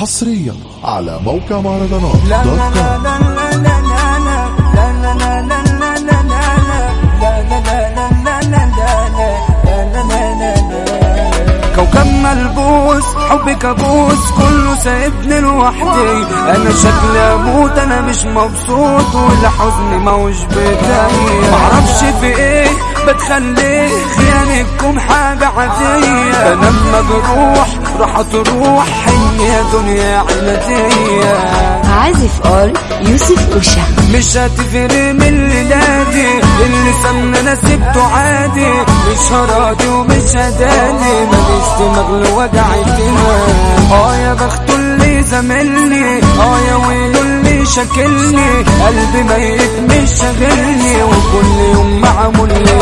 حصريا على موقع مهرجانات كوكبنا البوس كوكب ملبوس حبي كابوس كله سايبني لوحدي أنا شكلي أموت أنا مش مبسوط والحزن موش بتاعي معرفش في إيه بتخليه خيانة خيانتكم حاجة عادية لما بروح راح تروح هي دنيا عنادية عازف اول يوسف أوشا. مش هتفرق من اللي نادي اللي سمنا أنا سبته عادي. مش هراضي ومش هداني ماليش دماغ لوجع الدماغ آه يا بخته اللي زملني آه يا ويله اللي شاكلني. قلبي ميت مش شاغلني وكل يوم معمول لي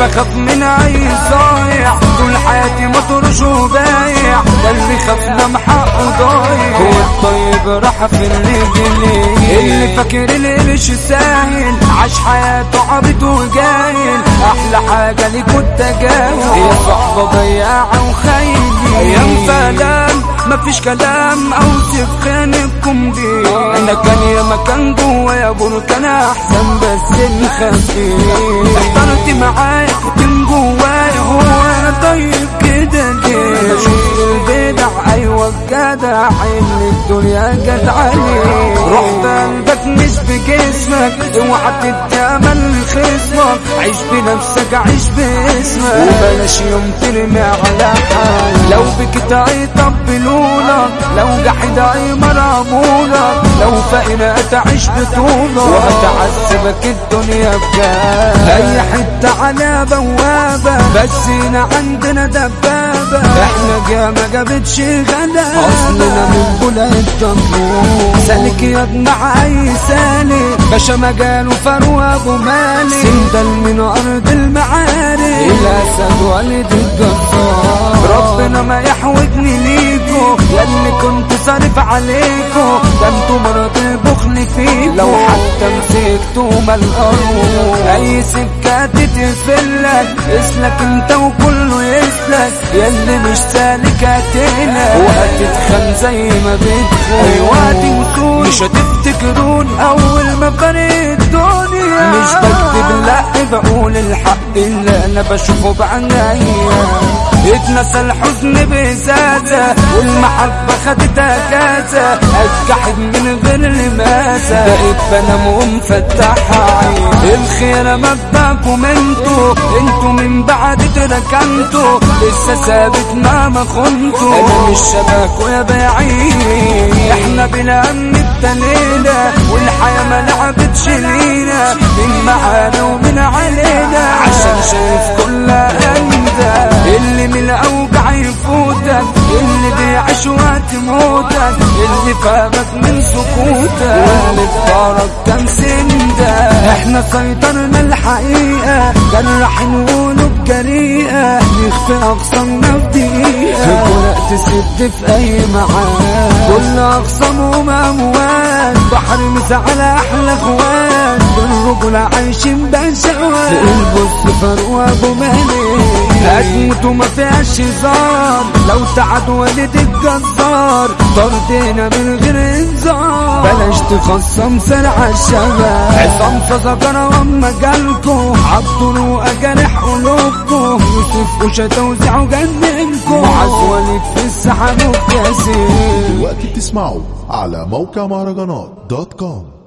بخاف من أي صايع طول حياتي مطرش وبايع ده اللي خافنا محقه ضايع هو الطيب راح في الرجلين اللي فاكر القرش ساهل. عاش حياته عبيط وجاهل أحلى حاجة ليك التجاهل هي صحبه ضياعه وخاينه أيام فلام مفيش كلام اوصف خانقكم دي. أنا كان يا مكان جوايا بركان أحسن بس الخفيف احترت معايا كان جوايا هو. أنا طيب كده ليه؟ أنا شفت البدع أيوه الجدع اللي الدنيا جت عليه. رحت مش بجسمك اوعى تدي امل لخصمك عيش بنفسك عيش باسمك. وبلاش يوم ترمي على حال لو بكت هيطبلولك لو جحد هيمرمولك لو فقنا تعيش بطولك وهتعذبك الدنيا بجد أي حتة على بوابة بس هنا عندنا دبابة. إحنا جامعة جابتش غدا. أصلنا من بلاد الطنبور سالك يا ابن اي سالك باشا مجاله فاروق أبو مالك سندل من أرض المعارك الاسد والد الجبار ربنا ما يحوجني ليكو. ياللي كنت صارف عليكو. ده أنتوا مرض ملقروه أي سكة تتقفلك اسلك أنت وكله يسلك. ياللي مش سالك هتقلق وهتتخن زي ما بتخون أيوه تنسون مش هتفتكرون أول ما فرق الدنيا. مش بكتب لا بقول الحق اللي أنا بشوفه بعناية اتنسى الحزن بإزازة والمحبة خدتها كاسة اتجحد من غير لماسة. بقيت بنام ومفتحة عين الخير مبداكم أنتوا أنتوا من بعد تركنتوا. لسه ثابت مهما خنتوا أنا مش شباكوا يا بعيد إحنا بلا أمن ابتلينا. والحياة ما لعبتش لينا. من معانا ومن علينا. عشان شايف كل أندى من الأوقع يفوتك اللي بعشوة موتك اللي فاقك من سكوتك واللي بطارك كان سندك إحنا سيطرنا الحقيقة كان راح نقوله بجريئة نخفي أقصانا بدقيقة في فرق تسد في أي معاد كل أقصى أموال بحر على أحلى أخوان بالرجل عايشين بشوات البص فاروق أبو مالك هتموت وما فيهاش هزار. لو تعد والد الجزار. طردنا من غير إنذار. بلاش تخصم سرع الشباب. عصام فزجرة وما جالكو. عبدوا وأجرح قلوبكم يوسف وشا توزيع جننكم معز وليد في السحاب وكاسين دلوقتي بتسمعوا على موقع مهرجانات دوت كوم.